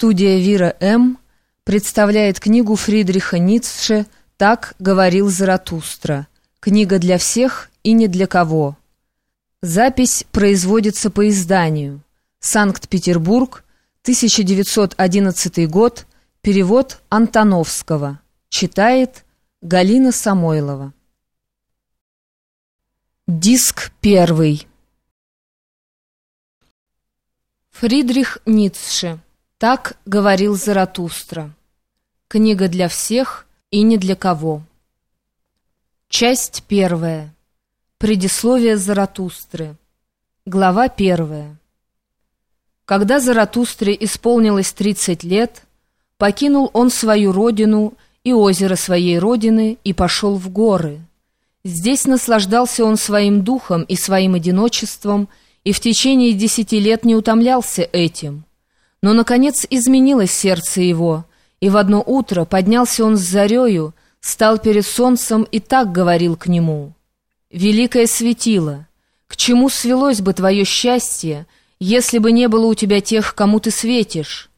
Студия «Вира М.» представляет книгу Фридриха Ницше «Так говорил Заратустра». Книга для всех и не для кого. Запись производится по изданию. Санкт-Петербург, 1911 год. Перевод Антоновского. Читает Галина Самойлова. Диск первый. Фридрих Ницше так говорил Заратустра. Книга для всех и не для кого. Часть первая. Предисловие Заратустры. Глава первая. Когда Заратустре исполнилось 30 лет, покинул он свою родину и озеро своей родины и пошел в горы. Здесь наслаждался он своим духом и своим одиночеством и в течение десяти лет не утомлялся этим – но, наконец, изменилось сердце его, и в одно утро поднялся он с зарею, стал перед солнцем и так говорил к нему. «Великое светило, к чему свелось бы твое счастье, если бы не было у тебя тех, кому ты светишь?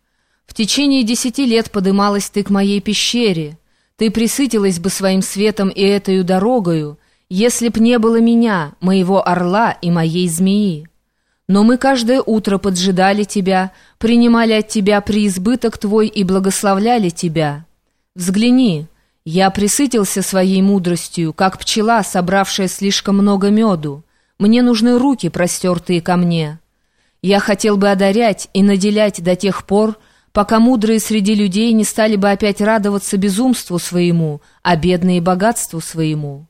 В течение десяти лет подымалась ты к моей пещере, ты присытилась бы своим светом и этой дорогою, если б не было меня, моего орла и моей змеи». Но мы каждое утро поджидали тебя, принимали от тебя преизбыток твой и благословляли тебя. Взгляни, я присытился своей мудростью, как пчела, собравшая слишком много меду. Мне нужны руки, простертые ко мне. Я хотел бы одарять и наделять до тех пор, пока мудрые среди людей не стали бы опять радоваться безумству своему, а бедные богатству своему.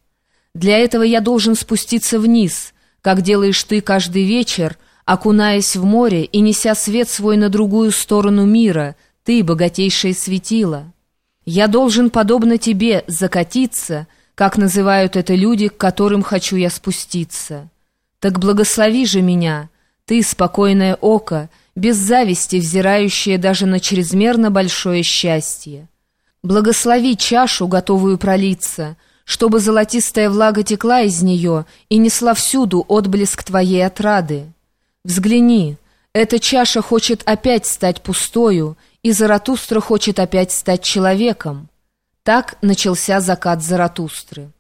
Для этого я должен спуститься вниз, как делаешь ты каждый вечер, окунаясь в море и неся свет свой на другую сторону мира, ты, богатейшее светило. Я должен, подобно тебе, закатиться, как называют это люди, к которым хочу я спуститься. Так благослови же меня, ты, спокойное око, без зависти взирающее даже на чрезмерно большое счастье. Благослови чашу, готовую пролиться, чтобы золотистая влага текла из нее и несла всюду отблеск твоей отрады. Взгляни, эта чаша хочет опять стать пустою, и Заратустра хочет опять стать человеком. Так начался закат Заратустры.